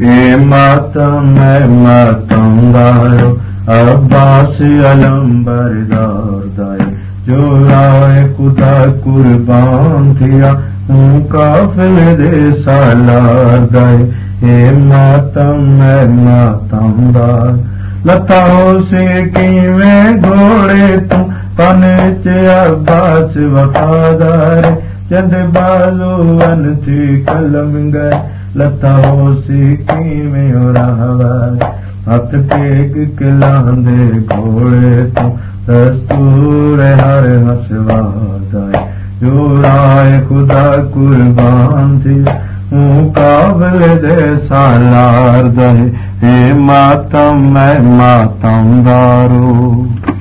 ماتم میں ماتم دارو عباس علم بردار دائے، جو رائے خدا قربان تھیا ہوں کافل دے سالار دائے۔ اے ماتم میں ماتم دار لتاؤ سے کیویں گھوڑے تم پن عباس وفادار۔ چند بازو ان تھی کلم گئے۔ لتاؤ سے کیویں راہ ہاتھ ٹیک کے لاندے گھوڑے تو دستور ہر ہسوا دائے جو رائے خدا قربان تھی ہوں قابل دے سالار دے اے ماتم میں ماتم دارو